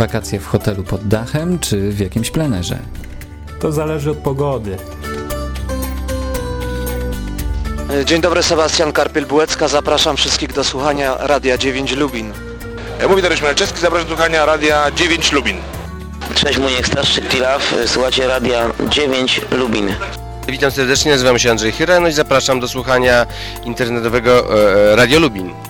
Wakacje w hotelu pod dachem czy w jakimś plenerze? To zależy od pogody. Dzień dobry, Sebastian Karpiel-Bułecka. Zapraszam wszystkich do słuchania Radia 9 Lubin. Mówi Dariusz Malczewski, zapraszam do słuchania Radia 9 Lubin. Cześć, Muniek Starszczyk Pilaw, słuchacie Radia 9 Lubin. Witam serdecznie, nazywam się Andrzej Chyra, no i zapraszam do słuchania internetowego e, Radio Lubin.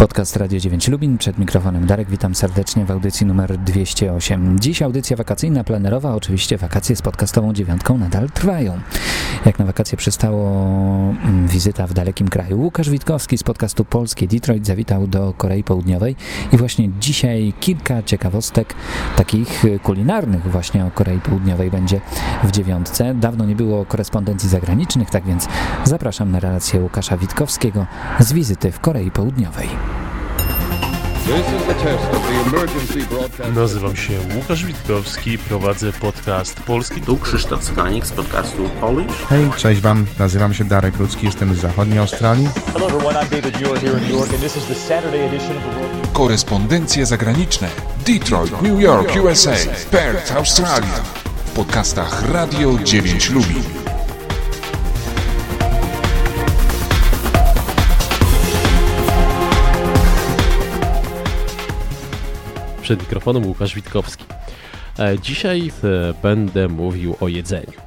Podcast Radio 9 Lubin, przed mikrofonem Darek, witam serdecznie w audycji numer 208. Dziś audycja wakacyjna, plenerowa, oczywiście wakacje z podcastową dziewiątką nadal trwają. Jak na wakacje przystało mm, wizyta w dalekim kraju. Łukasz Witkowski z podcastu Polskie Detroit zawitał do Korei Południowej i właśnie dzisiaj kilka ciekawostek takich kulinarnych właśnie o Korei Południowej będzie w dziewiątce. Dawno nie było korespondencji zagranicznych, tak więc zapraszam na relację Łukasza Witkowskiego z wizyty w Korei Południowej. Nazywam się Łukasz Witkowski, prowadzę podcast Polski. Tu Krzysztof Skanik z podcastu Polish. Hej, cześć wam, nazywam się Darek Ludzki, jestem z zachodniej Australii. Hello everyone, I'm David Muir here in New York and this is the Saturday edition of the World... Korespondencje zagraniczne Detroit, New York, USA, Perth, Australia. W podcastach Radio 9 Lubin. Przed mikrofonem Łukasz Witkowski. E, dzisiaj e, będę mówił o jedzeniu.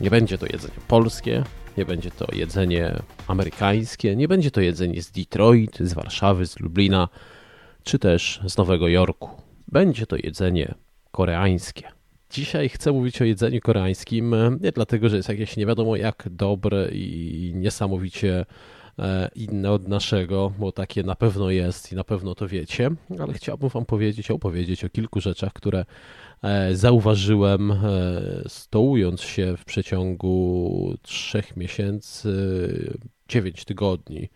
Nie będzie to jedzenie polskie, nie będzie to jedzenie amerykańskie, nie będzie to jedzenie z Detroit, z Warszawy, z Lublina, czy też z Nowego Jorku. Będzie to jedzenie koreańskie. Dzisiaj chcę mówić o jedzeniu koreańskim, e, nie dlatego, że jest jakieś nie wiadomo jak dobre i niesamowicie inne od naszego, bo takie na pewno jest i na pewno to wiecie, ale chciałbym Wam powiedzieć, opowiedzieć o kilku rzeczach, które zauważyłem stołując się w przeciągu trzech miesięcy, dziewięć tygodni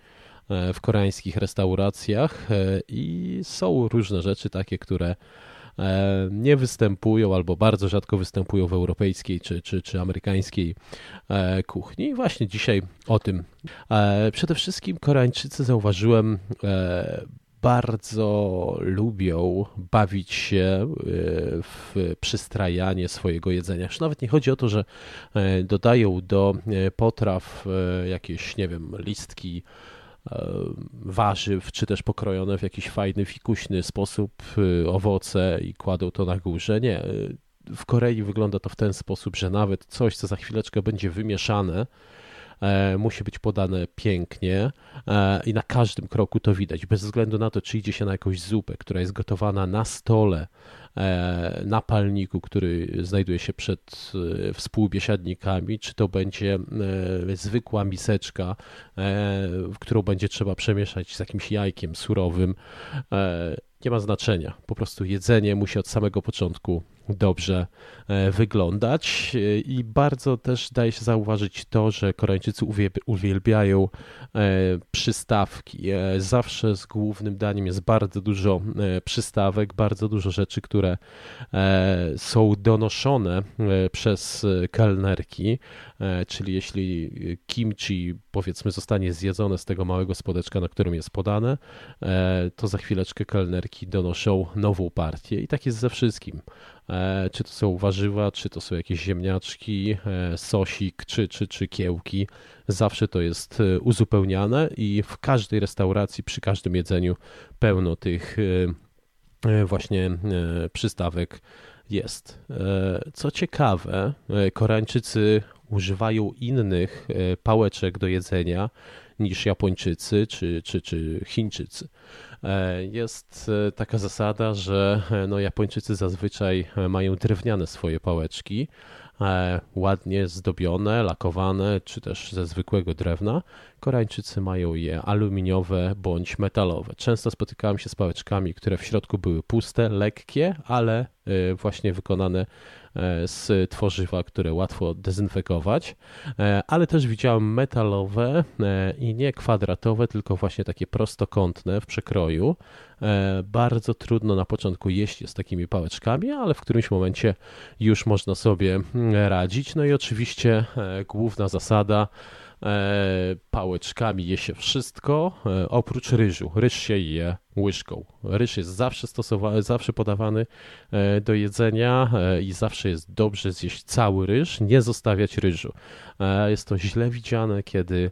w koreańskich restauracjach i są różne rzeczy takie, które nie występują albo bardzo rzadko występują w europejskiej czy, czy, czy amerykańskiej kuchni. I właśnie dzisiaj o tym. Przede wszystkim Koreańczycy zauważyłem bardzo lubią bawić się w przystrajanie swojego jedzenia. Już nawet nie chodzi o to, że dodają do potraw jakieś, nie wiem, listki warzyw, czy też pokrojone w jakiś fajny, fikuśny sposób owoce i kładą to na górze. Nie. W Korei wygląda to w ten sposób, że nawet coś, co za chwileczkę będzie wymieszane, musi być podane pięknie i na każdym kroku to widać, bez względu na to, czy idzie się na jakąś zupę, która jest gotowana na stole, na palniku, który znajduje się przed współbiesiadnikami, czy to będzie zwykła miseczka, którą będzie trzeba przemieszać z jakimś jajkiem surowym. Nie ma znaczenia. Po prostu jedzenie musi od samego początku dobrze wyglądać. I bardzo też daje się zauważyć to, że Koreańczycy uwielbiają przystawki. Zawsze z głównym daniem jest bardzo dużo przystawek, bardzo dużo rzeczy, które są donoszone przez kelnerki, czyli jeśli kimchi powiedzmy zostanie zjedzone z tego małego spodeczka, na którym jest podane, to za chwileczkę kelnerki donoszą nową partię. I tak jest ze wszystkim czy to są warzywa, czy to są jakieś ziemniaczki, sosik, czy, czy, czy kiełki. Zawsze to jest uzupełniane i w każdej restauracji, przy każdym jedzeniu pełno tych właśnie przystawek jest. Co ciekawe, Koreańczycy używają innych pałeczek do jedzenia niż Japończycy czy, czy, czy Chińczycy. Jest taka zasada, że no, Japończycy zazwyczaj mają drewniane swoje pałeczki, ładnie zdobione, lakowane, czy też ze zwykłego drewna. Koreańczycy mają je aluminiowe bądź metalowe. Często spotykałem się z pałeczkami, które w środku były puste, lekkie, ale właśnie wykonane z tworzywa, które łatwo dezynfekować, ale też widziałem metalowe i nie kwadratowe, tylko właśnie takie prostokątne w przekroju. Bardzo trudno na początku jeść z takimi pałeczkami, ale w którymś momencie już można sobie radzić. No i oczywiście główna zasada E, pałeczkami je się wszystko, e, oprócz ryżu. Ryż się je łyżką. Ryż jest zawsze stosowany, zawsze podawany e, do jedzenia i zawsze jest dobrze zjeść cały ryż, nie zostawiać ryżu. Jest to źle widziane, kiedy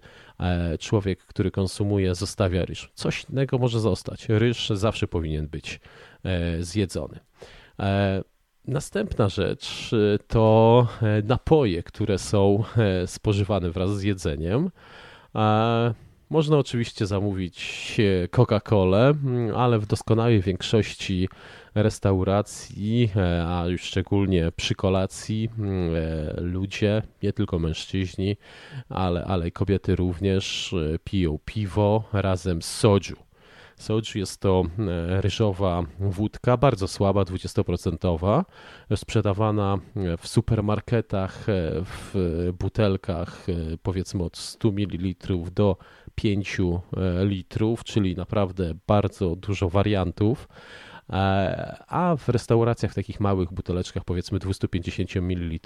człowiek, który konsumuje, zostawia ryż. Coś innego może zostać. Ryż zawsze powinien być zjedzony. Następna rzecz y, to e, napoje, które są e, spożywane wraz z jedzeniem. Można oczywiście zamówić e, Coca-Colę, mm, ale w doskonałej większości restauracji, a już szczególnie przy kolacji, mm, ludzie, nie tylko mężczyźni, ale, ale kobiety również piją piwo razem z soju. Soju jest to e, ryżowa wódka, bardzo słaba, 20%, sprzedawana e, w supermarketach e, w butelkach powiedzmy od 100 ml do 5 litrów, czyli naprawdę bardzo dużo wariantów. A w restauracjach w takich małych buteleczkach powiedzmy 250 ml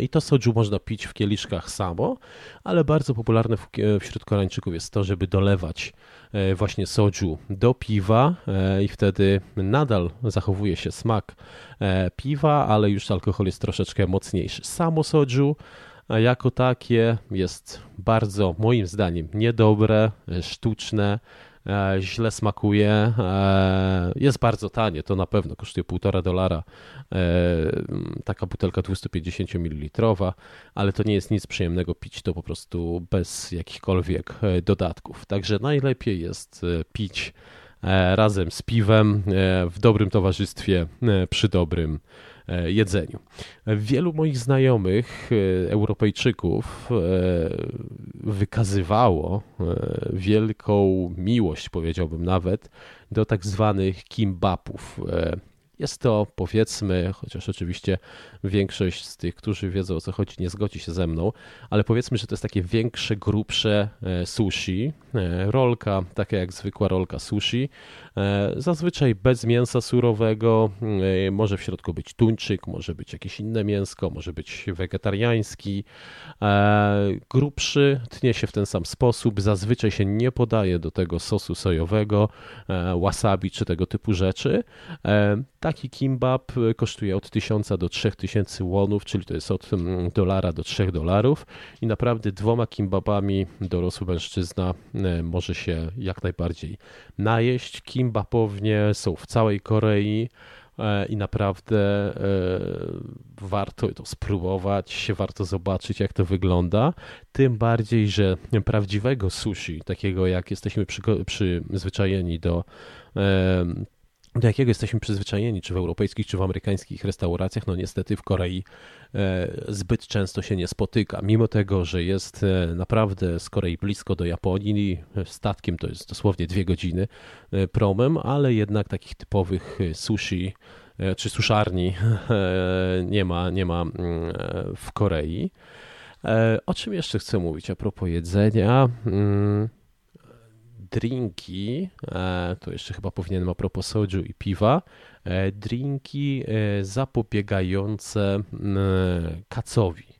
I to soju można pić w kieliszkach samo, ale bardzo popularne wśród Koreańczyków jest to, żeby dolewać e, właśnie soju do piwa e, i wtedy nadal zachowuje się smak piwa, ale już alkohol jest troszeczkę mocniejszy. Samo soju jako takie jest bardzo, moim zdaniem, niedobre, sztuczne, E, źle smakuje, e, jest bardzo tanie, to na pewno kosztuje 1,5 dolara e, taka butelka 250 ml, ale to nie jest nic przyjemnego pić to po prostu bez jakichkolwiek dodatków. Także najlepiej jest pić razem z piwem w dobrym towarzystwie przy dobrym E, jedzeniu. Wielu moich znajomych, e, Europejczyków, e, wykazywało wielką miłość, powiedziałbym nawet, do tak zwanych kimbapów. Jest to powiedzmy, chociaż oczywiście większość z tych, którzy wiedzą o co chodzi, nie zgodzi się ze mną, ale powiedzmy, że to jest takie większe, grubsze e, sushi. E, rolka, taka jak zwykła rolka sushi, e, zazwyczaj bez mięsa surowego. Może w środku być tuńczyk, może być jakieś inne mięsko, może być wegetariański. Grubszy tnie się w ten sam sposób. Zazwyczaj się nie podaje do tego sosu sojowego, wasabi czy tego typu rzeczy. Taki kimbap kosztuje od 1000 do 3000 wonów, czyli to jest od mm, dolara do 3 dolarów i naprawdę dwoma kimbapami dorosły mężczyzna e, może się jak najbardziej najeść. Kimbapownie są w całej Korei e, i naprawdę warto to spróbować, warto zobaczyć, jak to wygląda. Tym bardziej, że prawdziwego sushi, takiego jak jesteśmy przyzwyczajeni do do jakiego jesteśmy przyzwyczajeni, czy w europejskich, czy w amerykańskich restauracjach, no niestety w Korei e, zbyt często się nie spotyka. Mimo tego, że jest e, naprawdę z Korei blisko do Japonii, e, statkiem to jest dosłownie dwie godziny promem, ale jednak takich typowych sushi czy suszarni nie ma, nie ma mm, w Korei. O czym jeszcze chcę mówić a propos jedzenia? Drinki, e, to jeszcze chyba powinienem a propos soju i piwa, e, drinki e, zapobiegające kacowi.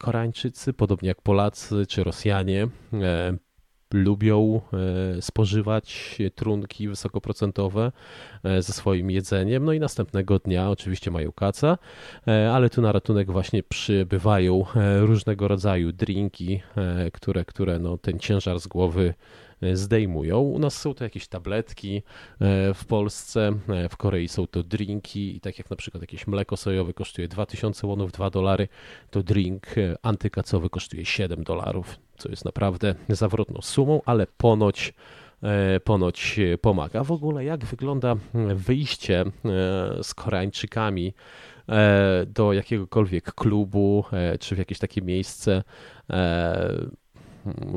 Koreańczycy, podobnie jak Polacy czy Rosjanie, lubią e, spożywać trunki wysokoprocentowe e, ze swoim jedzeniem, no i następnego dnia oczywiście mają kaca, e, ale tu na ratunek właśnie przybywają różnego rodzaju drinki, które, które no, ten ciężar z głowy zdejmują. U nas są to jakieś tabletki, w Polsce, w Korei są to drinki i tak jak na przykład jakieś mleko sojowe kosztuje 2000 wonów, 2 dolary, to drink antykacowy kosztuje 7 dolarów co jest naprawdę zawrotną sumą, ale ponoć e, ponoć pomaga. W ogóle jak wygląda wyjście e, z Koreańczykami do jakiegokolwiek klubu, czy w jakieś takie miejsce,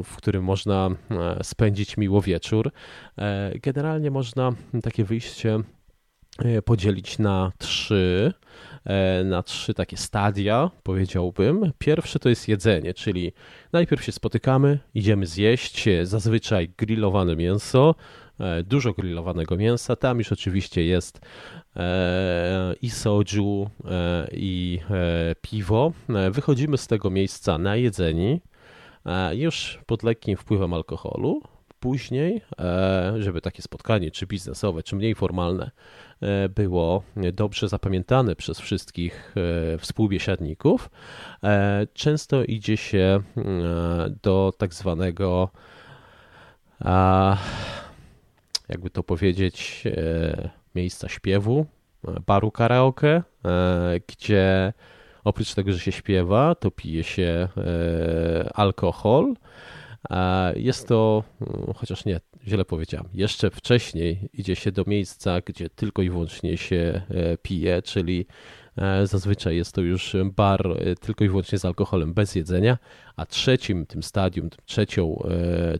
w którym można spędzić miło wieczór. Generalnie można takie wyjście podzielić na trzy. E, na trzy takie stadia, powiedziałbym. Pierwsze to jest jedzenie, czyli najpierw się spotykamy, idziemy zjeść zazwyczaj grillowane mięso, e, dużo grillowanego mięsa. Tam już oczywiście jest e, i soju, i piwo. Wychodzimy z tego miejsca na jedzeni, już pod lekkim wpływem alkoholu. Później, żeby takie spotkanie, czy biznesowe, czy mniej formalne, E, było dobrze zapamiętane przez wszystkich e, współbiesiadników. E, często idzie się do tak zwanego, jakby to powiedzieć, miejsca śpiewu, baru karaoke, gdzie oprócz tego, że się śpiewa, to pije się alkohol. Jest to, chociaż nie, źle powiedziałem, jeszcze wcześniej idzie się do miejsca, gdzie tylko i wyłącznie się e, pije, czyli e, zazwyczaj jest to już bar e, tylko i wyłącznie z alkoholem, bez jedzenia, a trzecim tym stadium, trzecią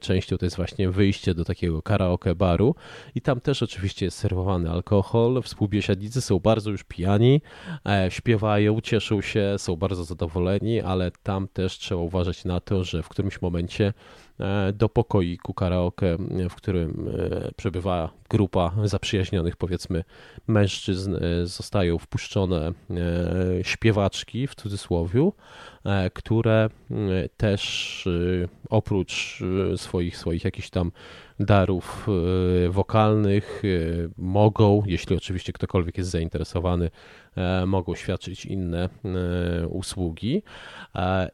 częścią to jest właśnie wyjście do takiego karaoke baru. I tam też oczywiście jest serwowany alkohol, współbiesiadnicy są bardzo już pijani, śpiewają, cieszą się, są bardzo zadowoleni, ale tam też trzeba uważać na to, że w którymś momencie E, do pokoiku karaoke, w którym e, przebywa grupa zaprzyjaźnionych, powiedzmy, mężczyzn, e, zostają wpuszczone śpiewaczki w cudzysłowie, które też oprócz swoich, swoich jakichś tam darów wokalnych mogą, jeśli oczywiście ktokolwiek jest zainteresowany, mogą świadczyć inne usługi.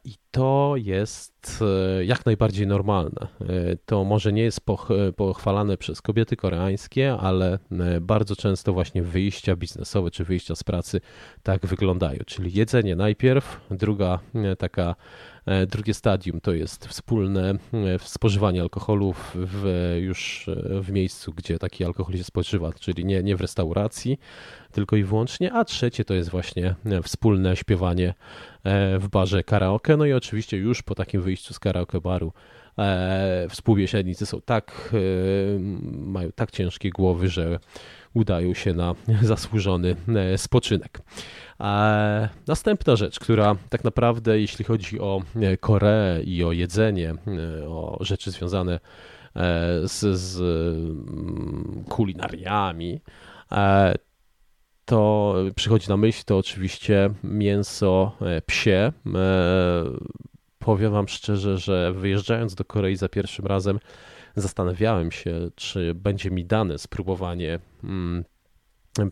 I to jest e, jak najbardziej normalne. E, to może nie jest pochwalane przez kobiety koreańskie, ale e, bardzo często właśnie wyjścia biznesowe czy wyjścia z pracy tak wyglądają. Czyli jedzenie najpierw, druga taka E, drugie stadium to jest wspólne e, spożywanie alkoholu w, już e, w miejscu, gdzie taki alkohol się spożywa, czyli nie, nie w restauracji, tylko i wyłącznie. A trzecie to jest właśnie wspólne śpiewanie w barze karaoke. No i oczywiście już po takim wyjściu z karaoke baru współbiesiadnicy są tak, mają tak ciężkie głowy, że udają się na zasłużony spoczynek. Następna rzecz, która tak naprawdę, jeśli chodzi o e, Koreę i o jedzenie, e, o rzeczy związane e, z, z mm, kulinariami, to przychodzi na myśl to oczywiście mięso psie. Powiem Wam szczerze, że wyjeżdżając do Korei za pierwszym razem, zastanawiałem się, czy będzie mi dane spróbowanie mm,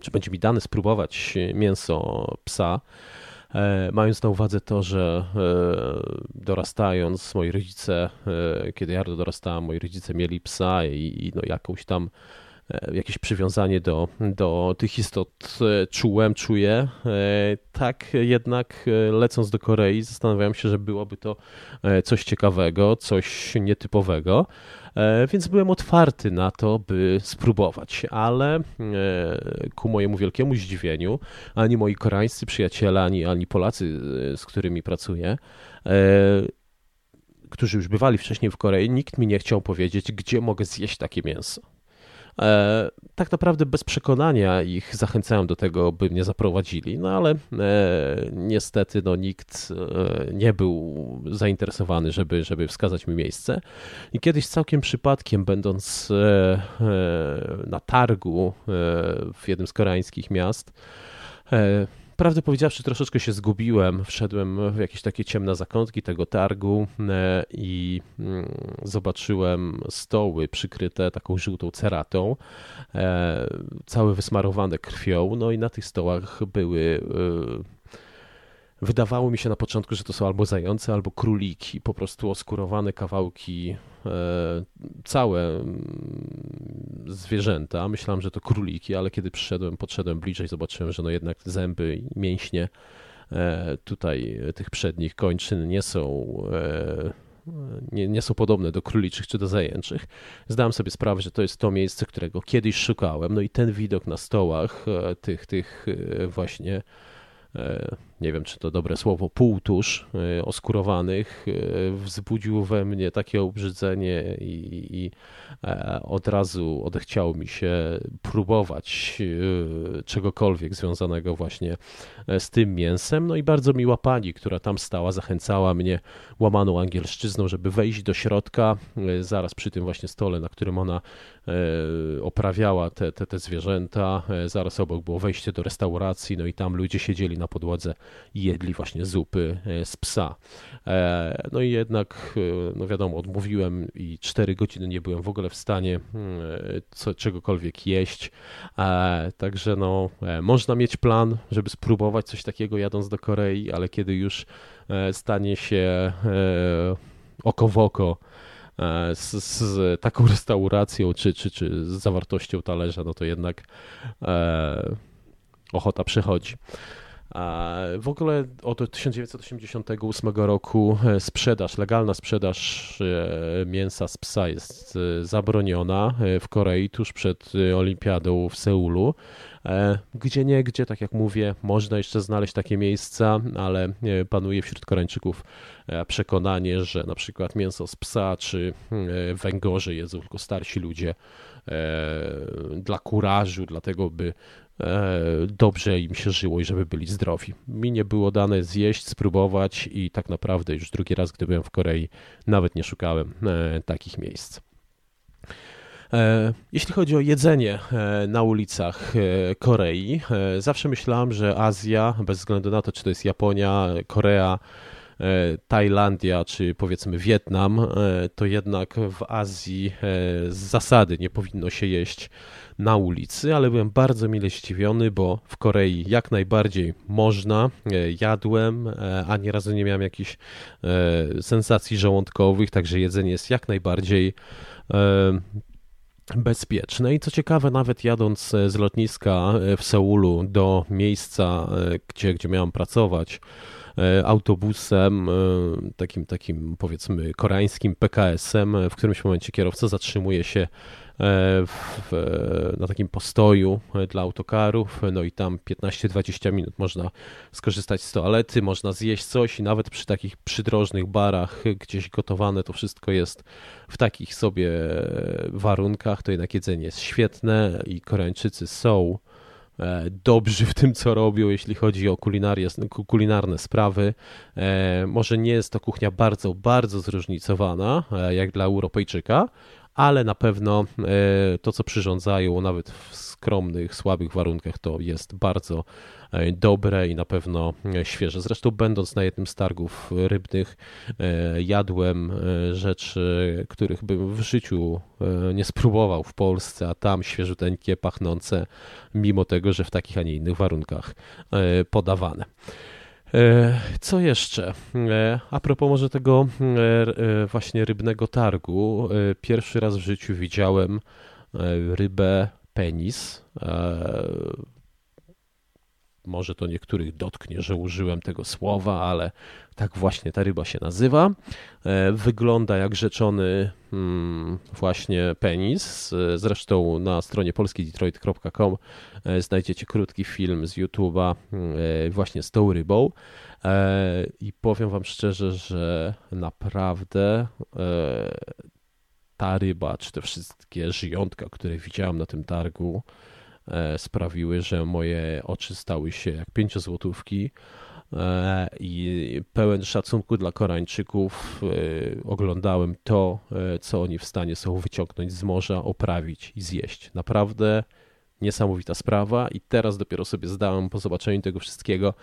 czy będzie mi dane spróbować mięso psa, e, mając na uwadze to, że e, dorastając, moi rodzice, e, kiedy ja dorastałem, moi rodzice mieli psa i no jakąś tam jakieś przywiązanie do, do tych istot czułem, czuję. Tak jednak lecąc do Korei zastanawiałem się, że byłoby to coś ciekawego, coś nietypowego. E, więc byłem otwarty na to, by spróbować, ale e, ku mojemu wielkiemu zdziwieniu, ani moi koreańscy przyjaciele, ani, ani Polacy, e, z którymi pracuję, którzy już bywali wcześniej w Korei, nikt mi nie chciał powiedzieć, gdzie mogę zjeść takie mięso. E, tak naprawdę bez przekonania ich zachęcałem do tego, by mnie zaprowadzili, no ale e, niestety no, nikt e, nie był zainteresowany, żeby, żeby wskazać mi miejsce. I kiedyś całkiem przypadkiem, będąc na targu w jednym z koreańskich miast, Prawdę powiedziawszy, troszeczkę się zgubiłem. Wszedłem w jakieś takie ciemne zakątki tego targu e, i mm, zobaczyłem stoły przykryte taką żółtą ceratą, e, całe wysmarowane krwią. No i na tych stołach były e, Wydawało mi się na początku, że to są albo zające, albo króliki, po prostu oskurowane kawałki, e, całe mm, zwierzęta. Myślałem, że to króliki, ale kiedy przyszedłem, podszedłem bliżej, zobaczyłem, że no jednak zęby i mięśnie e, tutaj tych przednich kończyn nie są e, nie, nie, są podobne do króliczych czy do zajęczych. Zdałem sobie sprawę, że to jest to miejsce, którego kiedyś szukałem. No i ten widok na stołach tych, tych właśnie nie wiem czy to dobre słowo, półtusz oskurowanych, wzbudził we mnie takie obrzydzenie i, i od razu odechciało mi się próbować czegokolwiek związanego właśnie z tym mięsem. No i bardzo miła pani, która tam stała, zachęcała mnie łamaną angielszczyzną, żeby wejść do środka, zaraz przy tym właśnie stole, na którym ona oprawiała te, te, te zwierzęta. Zaraz obok było wejście do restauracji, no i tam ludzie siedzieli na podłodze i jedli właśnie zupy e, z psa. E, no i jednak, e, no wiadomo, odmówiłem i 4 godziny nie byłem w ogóle w stanie mm, co, czegokolwiek jeść. Także no, można mieć plan, żeby spróbować coś takiego jadąc do Korei, ale kiedy już stanie się oko w oko z, z, taką restauracją, czy, czy, czy z zawartością talerza, no to jednak e, ochota przychodzi. W ogóle od 1988 roku e, sprzedaż, legalna sprzedaż e, mięsa z psa jest e, zabroniona w Korei tuż przed Olimpiadą w Seulu. Gdzie nie, gdzie, tak jak mówię, można jeszcze znaleźć takie miejsca, ale panuje wśród Koreańczyków przekonanie, że na przykład mięso z psa czy węgorze jedzą tylko starsi ludzie dla kurażu, dlatego by E, dobrze im się żyło i żeby byli zdrowi. Mi nie było dane zjeść, spróbować i tak naprawdę już drugi raz, gdy byłem w Korei, nawet nie szukałem e, takich miejsc. E, jeśli chodzi o jedzenie na ulicach Korei, zawsze myślałem, że Azja, bez względu na to, czy to jest Japonia, Korea, Tajlandia czy powiedzmy Wietnam, to jednak w Azji z zasady nie powinno się jeść na ulicy, ale byłem bardzo mile zdziwiony, bo w Korei jak najbardziej można, e, jadłem, e, ani razu nie miałem jakichś e, sensacji żołądkowych, także jedzenie jest jak najbardziej bezpieczne. I co ciekawe, nawet jadąc z lotniska w Seulu do miejsca, gdzie, gdzie miałem pracować, autobusem, takim, takim powiedzmy koreańskim PKS-em, w którymś momencie kierowca zatrzymuje się E, w, na takim postoju e, dla autokarów, no i tam 15-20 minut można skorzystać z toalety, można zjeść coś i nawet przy takich przydrożnych barach gdzieś gotowane to wszystko jest w takich sobie warunkach, to jednak jedzenie jest świetne i Koreańczycy są e, dobrzy w tym, co robią, jeśli chodzi o kulinarne sprawy. Może nie jest to kuchnia bardzo, bardzo zróżnicowana, jak dla Europejczyka, ale na pewno e, to, co przyrządzają, nawet w skromnych, słabych warunkach, to jest bardzo e, dobre i na pewno e, świeże. Zresztą, będąc na jednym z targów rybnych, jadłem rzeczy, których bym w życiu nie spróbował w Polsce, a tam świeżuteńkie, pachnące, mimo tego, że w takich, a nie innych warunkach podawane. E, co jeszcze? E, a propos może tego e, właśnie rybnego targu. Pierwszy raz w życiu widziałem rybę penis. Może to niektórych dotknie, że użyłem tego słowa, ale tak właśnie ta ryba się nazywa. Wygląda jak rzeczony hmm, właśnie penis. Zresztą na stronie polskidetroit.com E, znajdziecie krótki film z YouTube'a e, właśnie z tą rybą. E, I powiem Wam szczerze, że naprawdę ta ryba, czy te wszystkie żyjątka, które widziałem na tym targu, sprawiły, że moje oczy stały się jak pięciozłotówki. I pełen szacunku dla Koreańczyków. Oglądałem to, co oni w stanie są wyciągnąć z morza, oprawić i zjeść. Naprawdę niesamowita sprawa. I teraz dopiero sobie zdałem po zobaczeniu tego wszystkiego,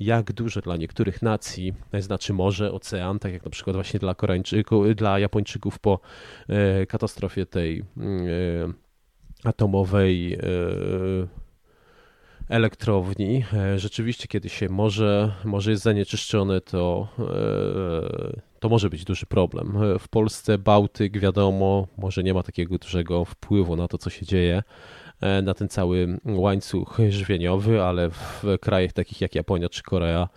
jak dużo dla niektórych nacji znaczy morze, ocean, tak jak na przykład właśnie dla Koreańczyków, dla Japończyków po e, katastrofie tej e, atomowej e, elektrowni. Rzeczywiście, kiedy się morze, morze jest zanieczyszczone, to, to może być duży problem. W Polsce Bałtyk, wiadomo, może nie ma takiego dużego wpływu na to, co się dzieje E, na ten cały łańcuch żywieniowy, ale w krajach takich jak Japonia czy Korea e,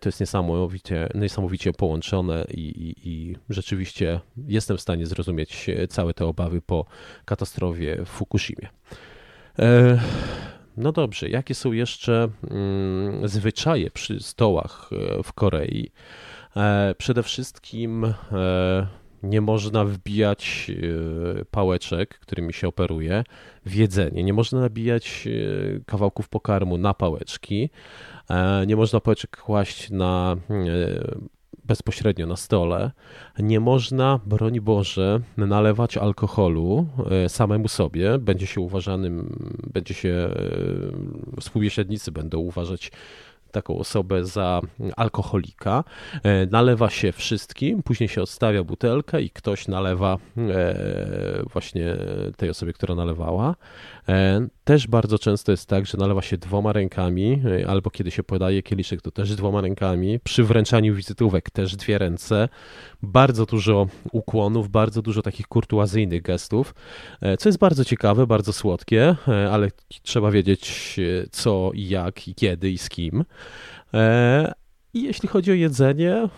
to jest niesamowicie, niesamowicie połączone i, i, i, rzeczywiście jestem w stanie zrozumieć całe te obawy po katastrofie w Fukushimie. E, No dobrze, jakie są jeszcze mm, zwyczaje przy stołach e, w Korei? E, przede wszystkim e, nie można wbijać e, pałeczek, którymi się operuje, w jedzenie. Nie można nabijać e, kawałków pokarmu na pałeczki. E, nie można pałeczek kłaść na bezpośrednio na stole. Nie można, broń Boże, nalewać alkoholu samemu sobie. Będzie się uważanym, będzie się, współbiesiadnicy będą uważać taką osobę za alkoholika. E, nalewa się wszystkim, później się odstawia butelkę i ktoś nalewa e, właśnie tej osobie, która nalewała. E, też bardzo często jest tak, że nalewa się dwoma rękami, albo kiedy się podaje kieliszek, to też dwoma rękami. Przy wręczaniu wizytówek też dwie ręce. Bardzo dużo ukłonów, bardzo dużo takich kurtuazyjnych gestów, co jest bardzo ciekawe, bardzo słodkie, ale trzeba wiedzieć co i jak i kiedy i z kim. E, I jeśli chodzi o jedzenie, e,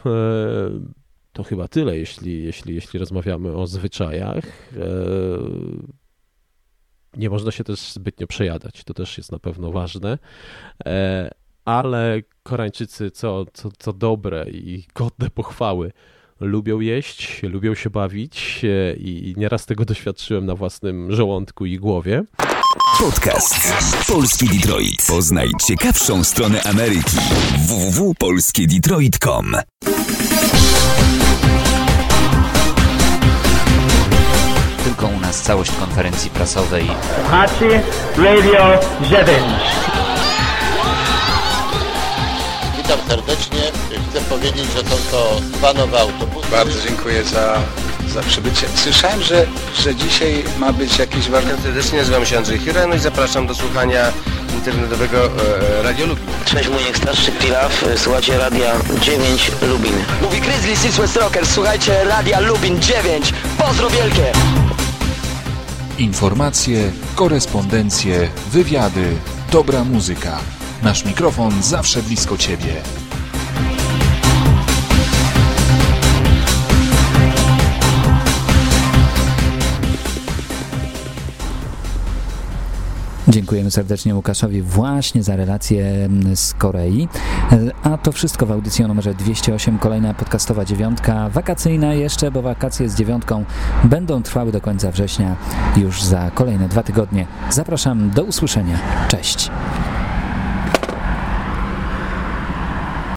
to chyba tyle, jeśli, jeśli, jeśli rozmawiamy o zwyczajach. E, nie można się też zbytnio przejadać, to też jest na pewno ważne. Ale Koreańczycy, co, co, co dobre i godne pochwały, lubią jeść, lubią się bawić i nieraz tego doświadczyłem na własnym żołądku i głowie. Podcast Polski Detroit. Poznaj ciekawszą stronę Ameryki. www.polskiedetroit.com Tylko u nas całość konferencji prasowej. Hachi Radio 9. Witam serdecznie. Chcę powiedzieć, że są to dwa nowe autobusy. Bardzo dziękuję za za przybycie. Słyszałem, że, że dzisiaj ma być jakiś ważny... Serdecznie nazywam się Andrzej Hirano i zapraszam do słuchania internetowego e, Radio Lubin. Cześć, mój starszy Pilaf, słuchajcie Radia 9 Lubin. Mówi Grizzly Six West Rockers, słuchajcie Radia Lubin 9. Pozdro wielkie! Informacje, korespondencje, wywiady, dobra muzyka. Nasz mikrofon zawsze blisko Ciebie. Dziękujemy serdecznie Łukaszowi właśnie za relację z Korei. A to wszystko w audycji o numerze 208, kolejna podcastowa dziewiątka, wakacyjna jeszcze, bo wakacje z dziewiątką będą trwały do końca września już za kolejne dwa tygodnie. Zapraszam do usłyszenia. Cześć!